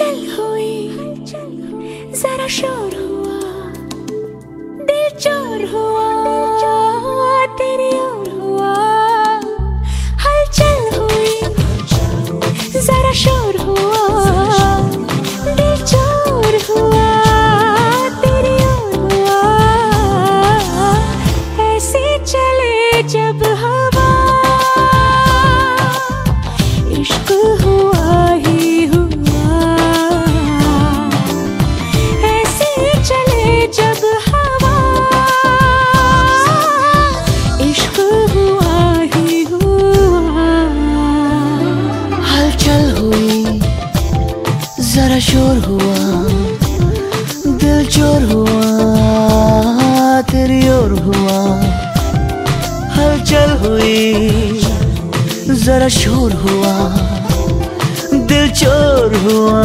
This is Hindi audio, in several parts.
हलचल हुई जरा शोर हुआ दिल चोर हुआ। जरा शोर हुआ, दिल चोर हुआ, तेरी ओर हुआ। हलचल हुई, जरा शोर हुआ, दिल चोर हुआ,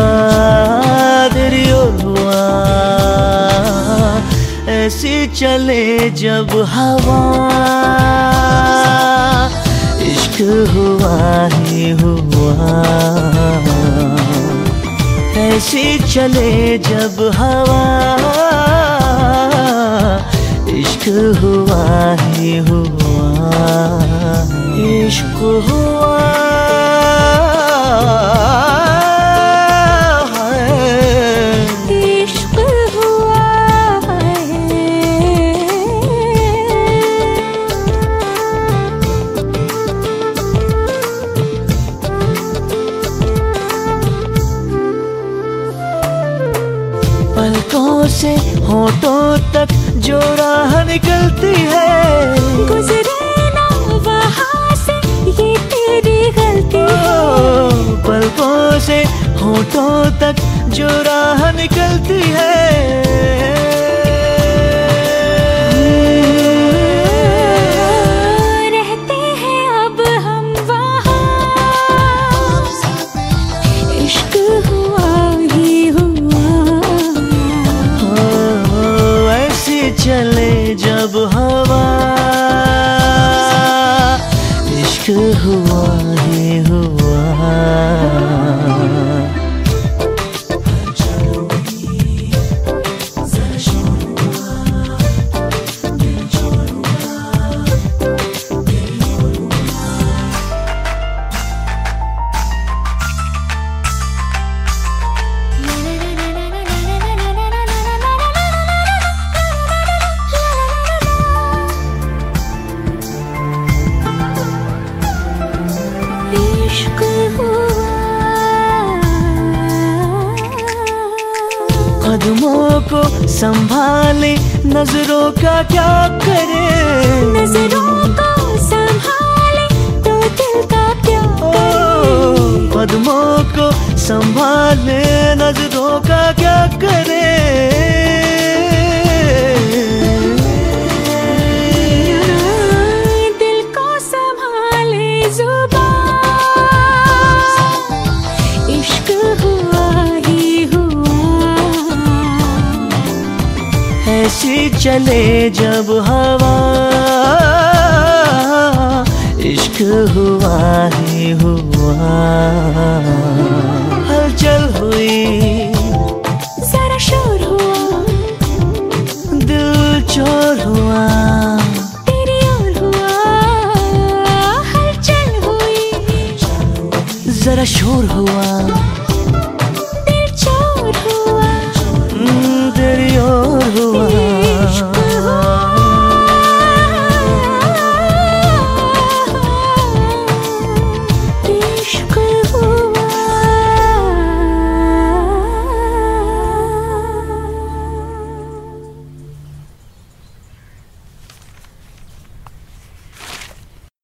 तेरी ओर हुआ। ऐसी चले जब हवा, इश्क हुआ ही हुआ। ऐसी चले जब हवा इश्क हुआ ही हुआ इश्क हुआ पलकों से होठों तक जो राह निकलती है। गुजरे ना वहाँ से ये तेरी गलती ओ, पलकों से होठों तक जो राह निकलती है। चले जब हवा इश्क हुआ कदमों को संभाले नज़रों का क्या करे? नज़रों को संभाले तो दिल का क्या कदमों को संभाले नज़रों चले जब हवा इश्क हुआ ही हुआ। हलचल हुई। जरा शोर हुआ। दिल चोर हुआ। तेरी ओर हुआ। हलचल हुई। जरा शोर हुआ।